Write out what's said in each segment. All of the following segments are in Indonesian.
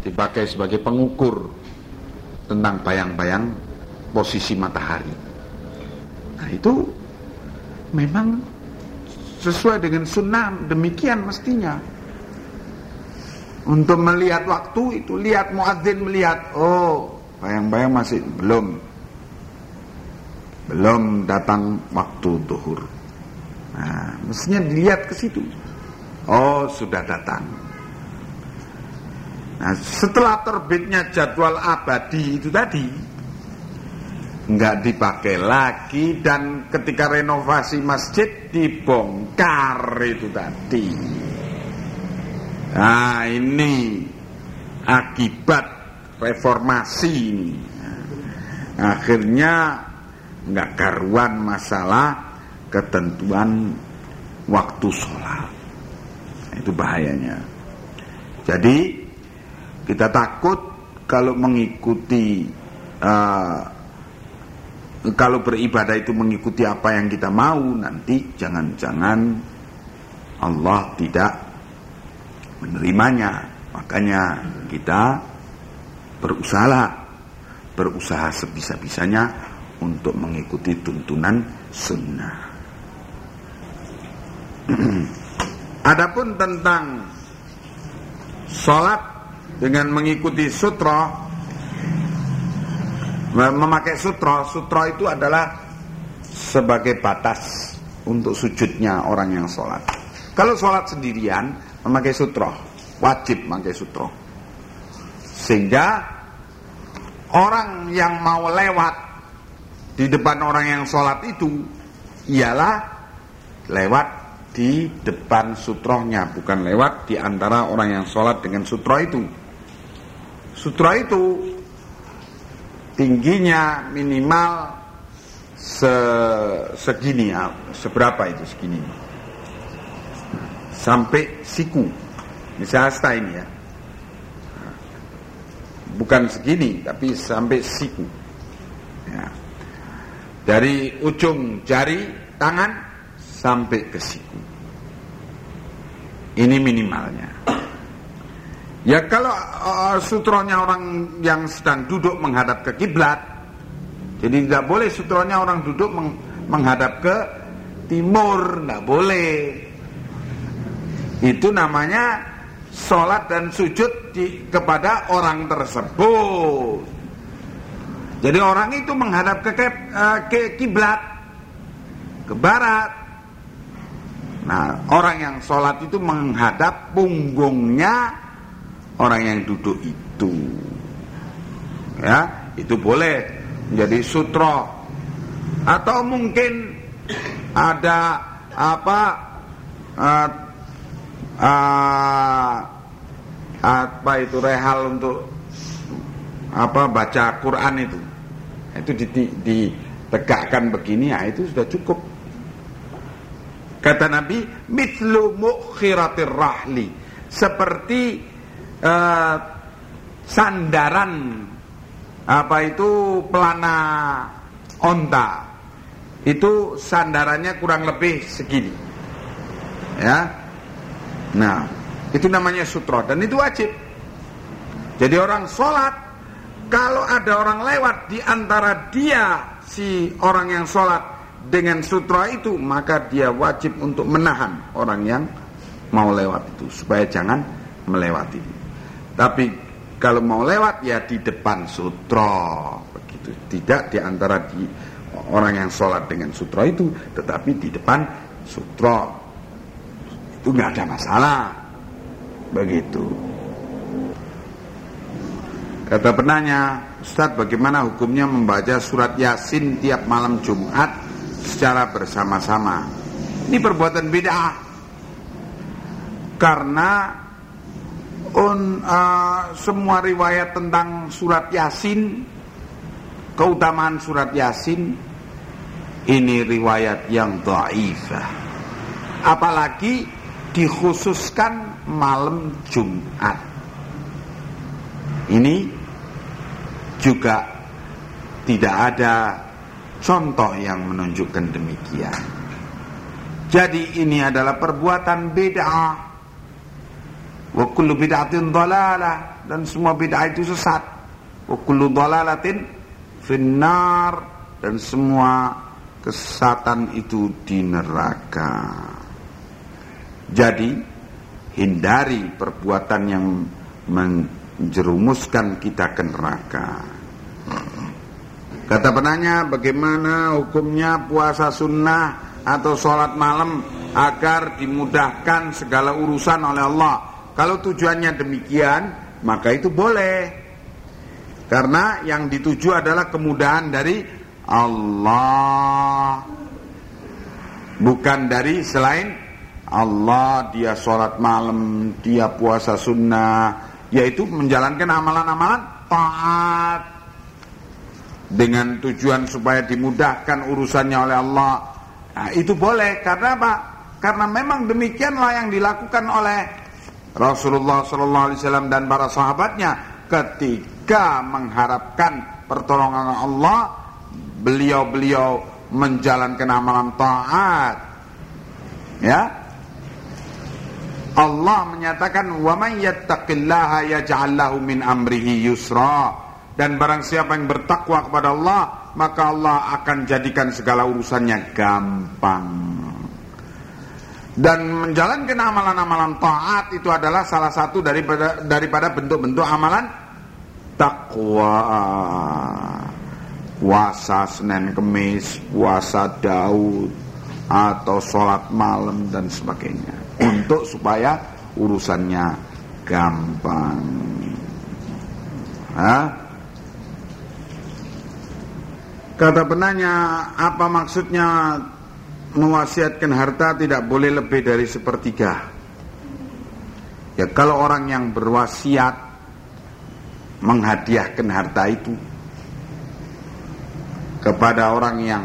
dipakai sebagai pengukur tentang bayang-bayang posisi matahari. Nah itu memang sesuai dengan sunnah demikian mestinya. Untuk melihat waktu itu lihat muadzin melihat oh bayang-bayang masih belum belum datang waktu duhur. Nah, mestinya dilihat ke situ. Oh, sudah datang. Nah, setelah terbitnya jadwal abadi itu tadi nggak dipakai lagi dan ketika renovasi masjid dibongkar itu tadi. Nah, ini akibat reformasi ini. Nah, akhirnya nggak karuan masalah ketentuan waktu sholat. Itu bahayanya. Jadi kita takut kalau mengikuti uh, kalau beribadah itu mengikuti apa yang kita mau nanti jangan-jangan Allah tidak menerimanya. Makanya kita berusaha berusaha sebisa-bisanya untuk mengikuti tuntunan sunnah. Adapun tentang sholat dengan mengikuti sutra memakai sutra sutra itu adalah sebagai batas untuk sujudnya orang yang sholat. Kalau sholat sendirian memakai sutra wajib memakai sutra. Sehingga orang yang mau lewat di depan orang yang sholat itu ialah lewat di depan sutrohnya bukan lewat di antara orang yang sholat dengan sutro itu Sutra itu tingginya minimal se segini ya, seberapa itu segini? Sampai siku. Misalnya asta ini ya. Bukan segini, tapi sampai siku. Ya. Dari ujung jari tangan sampai ke siku. Ini minimalnya. Ya kalau uh, sutronya orang yang sedang duduk menghadap ke kiblat, jadi tidak boleh sutronya orang duduk meng menghadap ke timur, tidak boleh. Itu namanya sholat dan sujud di, kepada orang tersebut. Jadi orang itu menghadap ke uh, ke kiblat, ke barat. Nah, orang yang sholat itu menghadap punggungnya orang yang duduk itu. Ya itu boleh menjadi sutro atau mungkin ada apa uh, uh, apa itu rehal untuk apa baca Quran itu. Itu ditegakkan begini ya itu sudah cukup. Kata Nabi mitlu mukhiratir rahli. Seperti uh, sandaran apa itu pelana onta. Itu sandarannya kurang lebih segini. Ya. Nah itu namanya sutra dan itu wajib. Jadi orang sholat kalau ada orang lewat di antara dia si orang yang sholat dengan sutra itu maka dia wajib untuk menahan orang yang mau lewat itu supaya jangan melewati tapi kalau mau lewat ya di depan sutra begitu. Tidak di antara di orang yang sholat dengan sutra itu, tetapi di depan sutra itu nggak ada masalah. Begitu. Kata penanya, Ustadz bagaimana hukumnya membaca surat Yasin tiap malam Jumat secara bersama-sama? Ini perbuatan beda. Karena un, uh, semua riwayat tentang surat Yasin, keutamaan surat Yasin, ini riwayat yang dhaifah. Apalagi dikhususkan malam Jumat. Ini juga tidak ada contoh yang menunjukkan demikian. Jadi ini adalah perbuatan beda Wa kullu bid'atin dhalalah dan semua bid'ah itu sesat. Wa kullu dhalalatin finnar dan semua kesatan itu di neraka. Jadi hindari perbuatan yang menjerumuskan kita ke neraka. Kata penanya, bagaimana hukumnya puasa sunnah atau sholat malam agar dimudahkan segala urusan oleh Allah? Kalau tujuannya demikian, maka itu boleh. Karena yang dituju adalah kemudahan dari Allah. Bukan dari selain Allah, dia sholat malam, dia puasa sunnah, yaitu menjalankan amalan-amalan taat dengan tujuan supaya dimudahkan urusannya oleh Allah. Nah, itu boleh karena apa? Karena memang demikianlah yang dilakukan oleh Rasulullah sallallahu alaihi wasallam dan para sahabatnya ketika mengharapkan pertolongan Allah, beliau-beliau menjalankan amalan taat. Ya, Allah menyatakan wa man yattaqillaha yaj'al min amrihi yusra. Dan barang siapa yang bertakwa kepada Allah maka Allah akan jadikan segala urusannya gampang dan menjalankan amalan-amalan taat itu adalah salah satu daripada daripada bentuk-bentuk amalan takwa puasa Senin Kemis puasa Daud atau sholat malam dan sebagainya untuk supaya urusannya gampang. Hah? Kata penanya, apa maksudnya mewasiatkan harta tidak boleh lebih dari sepertiga? Ya kalau orang yang berwasiat menghadiahkan harta itu kepada orang yang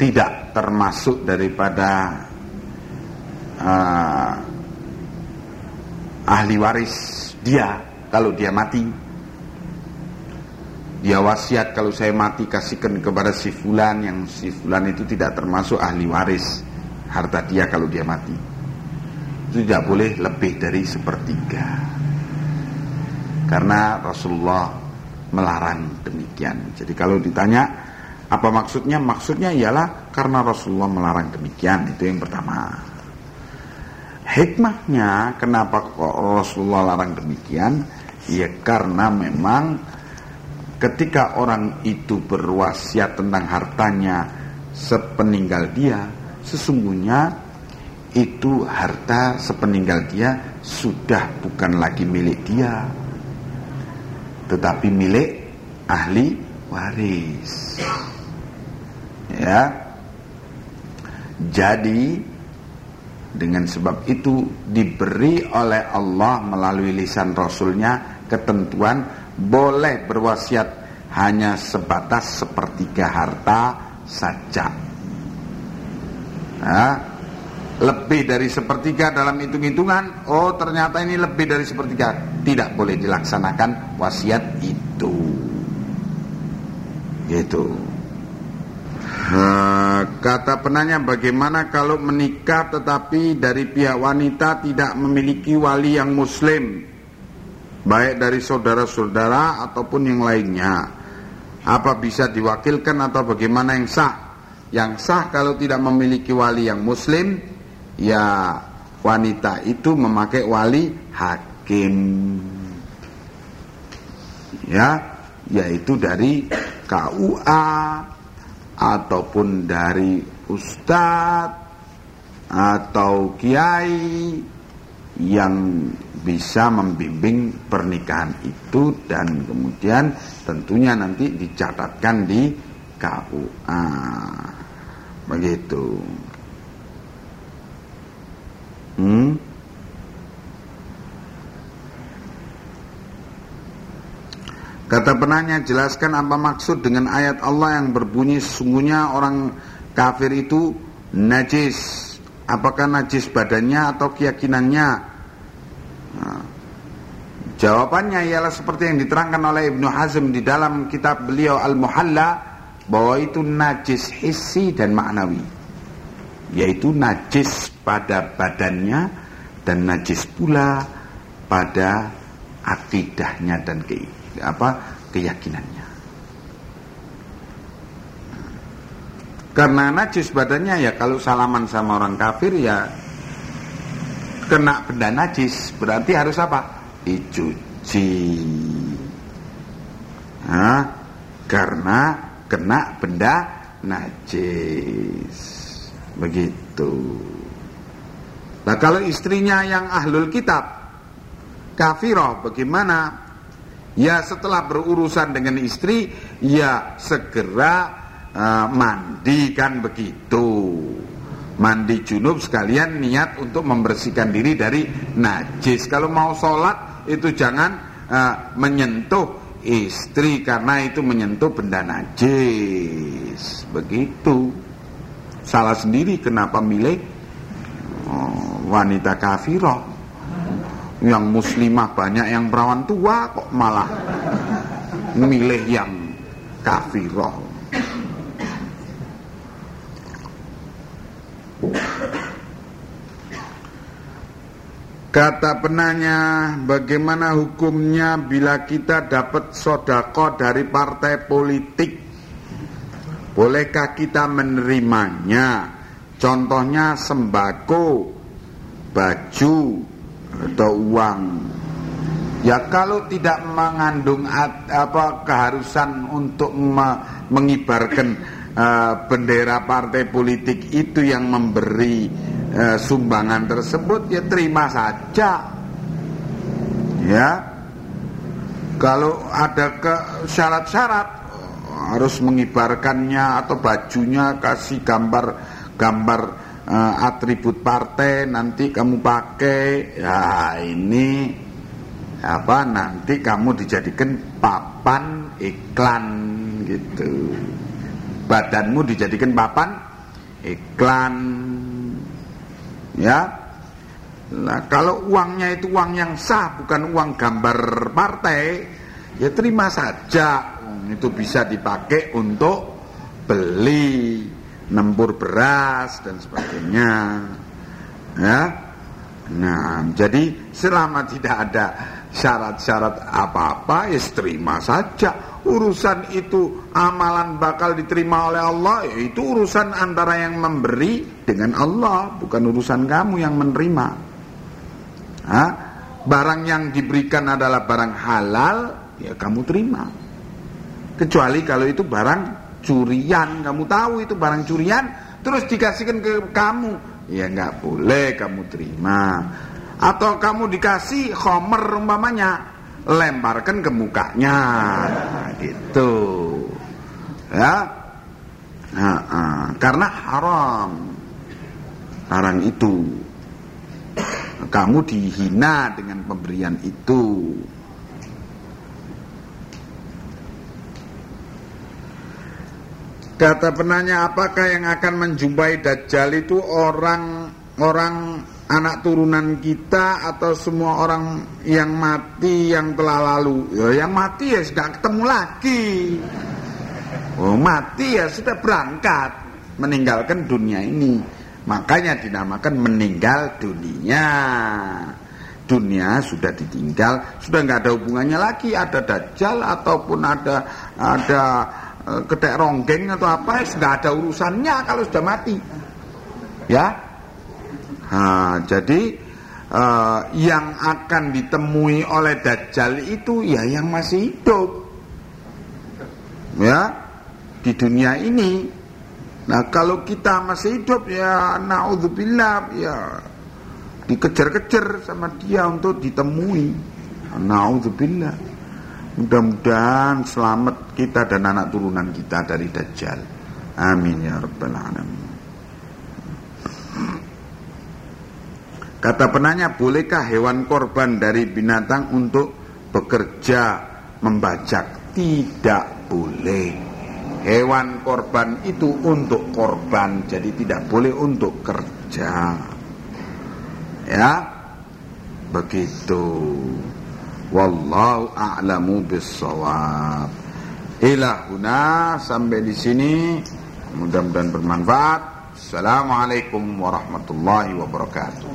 tidak termasuk daripada uh, ahli waris dia kalau dia mati dia wasiat kalau saya mati kasihkan kepada si fulan yang si fulan itu tidak termasuk ahli waris harta dia kalau dia mati. Itu tidak boleh lebih dari sepertiga. Karena Rasulullah melarang demikian. Jadi kalau ditanya apa maksudnya? Maksudnya ialah karena Rasulullah melarang demikian. Itu yang pertama. Hikmahnya kenapa kok Rasulullah larang demikian? Ya karena memang ketika orang itu berwasiat tentang hartanya sepeninggal dia, sesungguhnya itu harta sepeninggal dia sudah bukan lagi milik dia, tetapi milik ahli waris. Ya, jadi dengan sebab itu diberi oleh Allah melalui lisan Rasulnya ketentuan boleh berwasiat hanya sebatas sepertiga harta saja. Nah, lebih dari sepertiga dalam hitung-hitungan, oh ternyata ini lebih dari sepertiga, tidak boleh dilaksanakan wasiat itu. Gitu. Kata penanya bagaimana kalau menikah tetapi dari pihak wanita tidak memiliki wali yang muslim Baik dari saudara-saudara ataupun yang lainnya. Apa bisa diwakilkan atau bagaimana yang sah? Yang sah kalau tidak memiliki wali yang muslim Ya wanita itu memakai wali hakim. Ya Yaitu dari KUA ataupun dari ustadz atau kiai yang bisa membimbing pernikahan itu dan kemudian tentunya nanti dicatatkan di KUA begitu hmm? Kata penanya, jelaskan apa maksud dengan ayat Allah yang berbunyi sesungguhnya orang kafir itu najis. Apakah najis badannya atau keyakinannya? Nah, jawabannya ialah seperti yang diterangkan oleh Ibnu Hazm di dalam kitab beliau Al-Muhalla bahwa itu najis hissi dan maknawi. Yaitu najis pada badannya dan najis pula pada akidahnya dan ke, apa keyakinannya. Karena najis badannya ya kalau salaman sama orang kafir ya kena benda najis berarti harus apa? Dicuci. Nah, karena kena benda najis. Begitu. Nah kalau istrinya yang ahlul kitab Kafirah bagaimana? Ya setelah berurusan dengan istri Ya segera uh, mandi kan begitu. Mandi junub sekalian niat untuk membersihkan diri dari najis. Kalau mau sholat itu jangan uh, menyentuh istri Karena itu menyentuh benda najis. Begitu. Salah sendiri kenapa milih Oh, wanita kafirah. Yang muslimah banyak yang perawan tua kok malah milih yang kafirah Kata penanya, bagaimana hukumnya bila kita dapat sodako dari partai politik? Bolehkah kita menerimanya? Contohnya sembako, baju, atau uang. Ya kalau tidak mengandung apa keharusan untuk mengibarkan uh, bendera partai politik itu yang memberi uh, sumbangan tersebut ya terima saja. Ya. Kalau ada ke syarat-syarat harus mengibarkannya atau bajunya kasih gambar gambar uh, atribut partai nanti kamu pakai ya ini apa nanti kamu dijadikan papan iklan gitu badanmu dijadikan papan iklan ya nah kalau uangnya itu uang yang sah bukan uang gambar partai ya terima saja itu bisa dipakai untuk beli nempur beras dan sebagainya. Ya. Nah, jadi selama tidak ada syarat-syarat apa-apa, ya terima saja. Urusan itu amalan bakal diterima oleh Allah, ya itu urusan antara yang memberi dengan Allah, bukan urusan kamu yang menerima. Hah? Barang yang diberikan adalah barang halal, ya kamu terima. Kecuali kalau itu barang curian kamu tahu itu barang curian terus dikasihkan ke kamu ya nggak boleh kamu terima atau kamu dikasih homer umpamanya lemparkan ke mukanya. Nah, gitu. Ya. Nah, uh, karena haram. Haram itu. Kamu dihina dengan pemberian itu. Kata penanya apakah yang akan menjumpai Dajjal itu orang orang anak turunan kita atau semua orang yang mati yang telah lalu? Ya, yang mati ya sudah ketemu lagi. Oh, mati ya sudah berangkat meninggalkan dunia ini. Makanya dinamakan meninggal dunia. Dunia sudah ditinggal, sudah nggak ada hubungannya lagi ada dajjal ataupun ada ada Eh, ketek ronggeng atau apa nggak ada urusannya kalau sudah mati ya nah, jadi uh, yang akan ditemui oleh dajjal itu ya yang masih hidup ya di dunia ini nah kalau kita masih hidup ya naudzubillah ya dikejar-kejar sama dia untuk ditemui naudzubillah Mudah-mudahan selamat kita dan anak turunan kita dari Dajjal. Amin ya rabbal alamin. Kata penanya, bolehkah hewan korban dari binatang untuk bekerja membajak? Tidak boleh. Hewan korban itu untuk korban, jadi tidak boleh untuk kerja. Ya, begitu. Wallahu a'lamu bissawab. Ilahuna sampai di sini mudah-mudahan bermanfaat. Assalamualaikum warahmatullahi wabarakatuh.